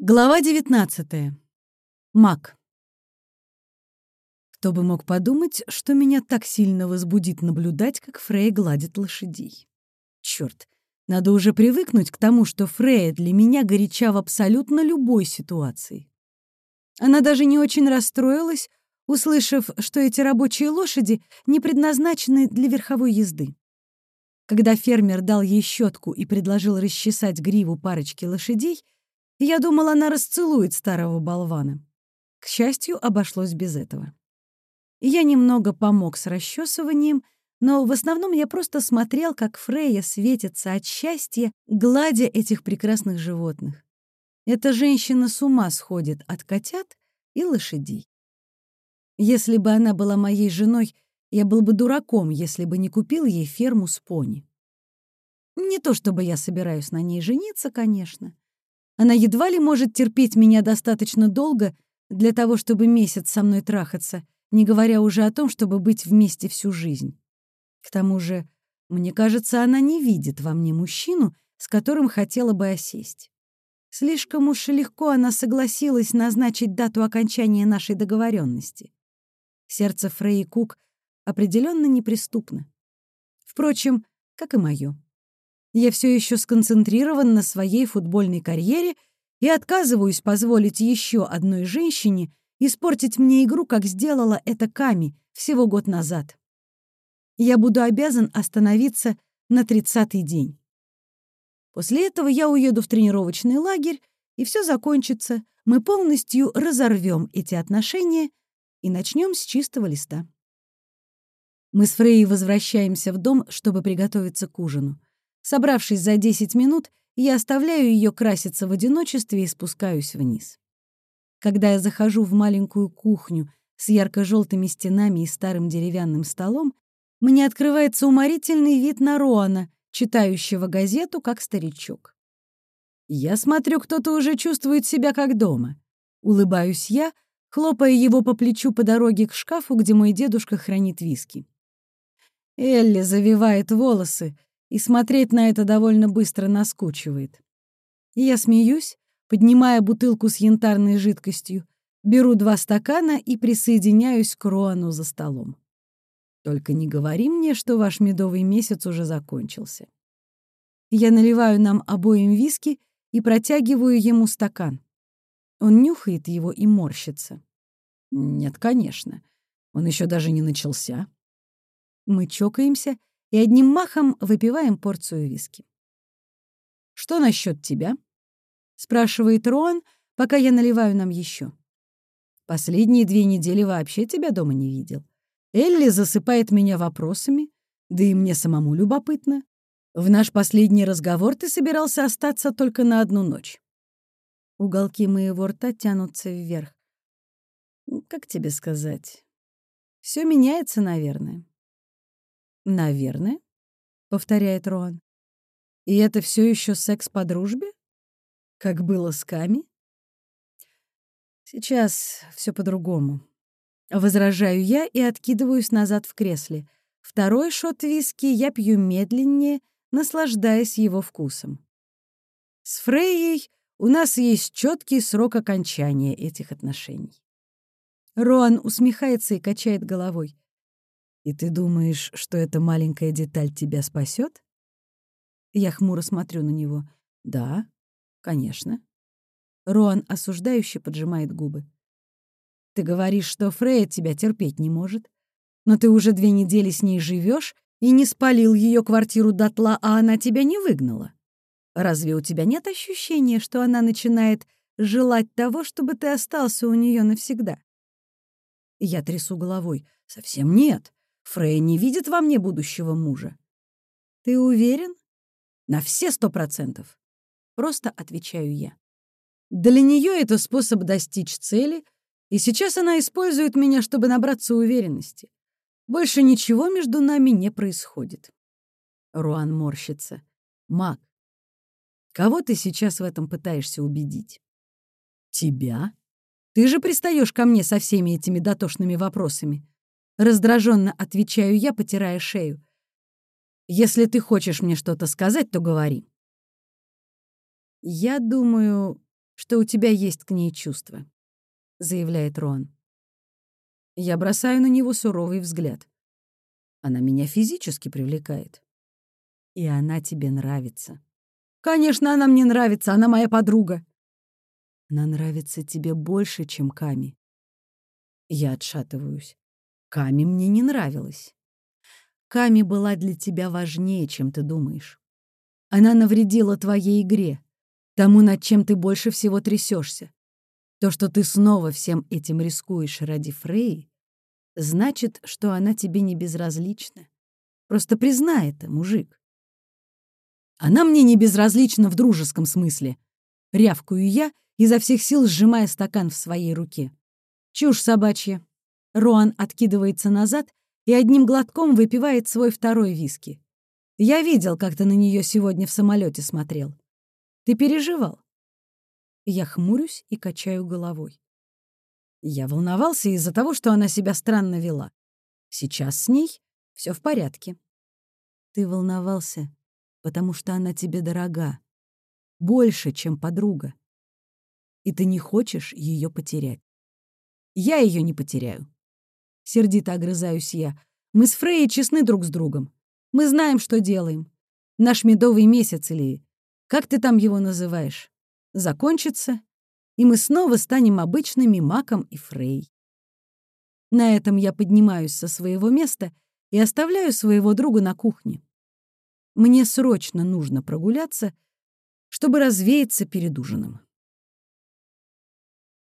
Глава 19. Мак. Кто бы мог подумать, что меня так сильно возбудит наблюдать, как Фрей гладит лошадей. Черт, надо уже привыкнуть к тому, что Фрея для меня горяча в абсолютно любой ситуации. Она даже не очень расстроилась, услышав, что эти рабочие лошади не предназначены для верховой езды. Когда фермер дал ей щетку и предложил расчесать гриву парочки лошадей — я думала, она расцелует старого болвана. К счастью, обошлось без этого. Я немного помог с расчесыванием, но в основном я просто смотрел, как Фрея светится от счастья, гладя этих прекрасных животных. Эта женщина с ума сходит от котят и лошадей. Если бы она была моей женой, я был бы дураком, если бы не купил ей ферму с пони. Не то чтобы я собираюсь на ней жениться, конечно. Она едва ли может терпеть меня достаточно долго для того, чтобы месяц со мной трахаться, не говоря уже о том, чтобы быть вместе всю жизнь. К тому же, мне кажется, она не видит во мне мужчину, с которым хотела бы осесть. Слишком уж легко она согласилась назначить дату окончания нашей договоренности. Сердце Фрей Кук определенно неприступно. Впрочем, как и мое. Я все еще сконцентрирован на своей футбольной карьере и отказываюсь позволить еще одной женщине испортить мне игру, как сделала это Ками всего год назад. Я буду обязан остановиться на тридцатый день. После этого я уеду в тренировочный лагерь, и все закончится. Мы полностью разорвем эти отношения и начнем с чистого листа. Мы с Фрей возвращаемся в дом, чтобы приготовиться к ужину. Собравшись за 10 минут, я оставляю ее краситься в одиночестве и спускаюсь вниз. Когда я захожу в маленькую кухню с ярко-желтыми стенами и старым деревянным столом, мне открывается уморительный вид на Роана, читающего газету как старичок. Я смотрю, кто-то уже чувствует себя как дома. Улыбаюсь я, хлопая его по плечу по дороге к шкафу, где мой дедушка хранит виски. Элли завивает волосы, и смотреть на это довольно быстро наскучивает. И я смеюсь, поднимая бутылку с янтарной жидкостью, беру два стакана и присоединяюсь к Роану за столом. Только не говори мне, что ваш медовый месяц уже закончился. Я наливаю нам обоим виски и протягиваю ему стакан. Он нюхает его и морщится. Нет, конечно. Он еще даже не начался. Мы чокаемся и одним махом выпиваем порцию виски. «Что насчет тебя?» — спрашивает Роан, пока я наливаю нам еще. «Последние две недели вообще тебя дома не видел. Элли засыпает меня вопросами, да и мне самому любопытно. В наш последний разговор ты собирался остаться только на одну ночь». Уголки моего рта тянутся вверх. Как тебе сказать? Все меняется, наверное. «Наверное», — повторяет Роан. «И это все еще секс по дружбе? Как было с Ками?» «Сейчас все по-другому». Возражаю я и откидываюсь назад в кресле. Второй шот виски я пью медленнее, наслаждаясь его вкусом. С Фрейей у нас есть четкий срок окончания этих отношений. Роан усмехается и качает головой. И ты думаешь, что эта маленькая деталь тебя спасет? Я хмуро смотрю на него. Да, конечно. Роан осуждающе поджимает губы. Ты говоришь, что Фрея тебя терпеть не может, но ты уже две недели с ней живешь и не спалил ее квартиру дотла, а она тебя не выгнала. Разве у тебя нет ощущения, что она начинает желать того, чтобы ты остался у нее навсегда? Я трясу головой. Совсем нет. Фрей не видит во мне будущего мужа. Ты уверен? На все сто процентов. Просто отвечаю я. Для нее это способ достичь цели, и сейчас она использует меня, чтобы набраться уверенности. Больше ничего между нами не происходит. Руан морщится. Мак, кого ты сейчас в этом пытаешься убедить? Тебя? Ты же пристаешь ко мне со всеми этими дотошными вопросами. Раздраженно отвечаю я, потирая шею. Если ты хочешь мне что-то сказать, то говори. Я думаю, что у тебя есть к ней чувства», — заявляет Рон. Я бросаю на него суровый взгляд. Она меня физически привлекает. И она тебе нравится. Конечно, она мне нравится, она моя подруга. Она нравится тебе больше, чем Ками. Я отшатываюсь. Ками мне не нравилась. Ками была для тебя важнее, чем ты думаешь. Она навредила твоей игре, тому, над чем ты больше всего трясешься. То, что ты снова всем этим рискуешь ради Фреи, значит, что она тебе не безразлична. Просто признай это, мужик. Она мне не безразлична в дружеском смысле. Рявкую я, изо всех сил сжимая стакан в своей руке. Чушь собачья. Роан откидывается назад и одним глотком выпивает свой второй виски. Я видел, как ты на нее сегодня в самолете смотрел. Ты переживал. Я хмурюсь и качаю головой. Я волновался из-за того, что она себя странно вела. Сейчас с ней все в порядке. Ты волновался, потому что она тебе дорога. Больше, чем подруга. И ты не хочешь ее потерять. Я ее не потеряю. Сердито огрызаюсь я. Мы с Фрейей честны друг с другом. Мы знаем, что делаем. Наш медовый месяц или... Как ты там его называешь? Закончится, и мы снова станем обычными Маком и Фрей. На этом я поднимаюсь со своего места и оставляю своего друга на кухне. Мне срочно нужно прогуляться, чтобы развеяться перед ужином.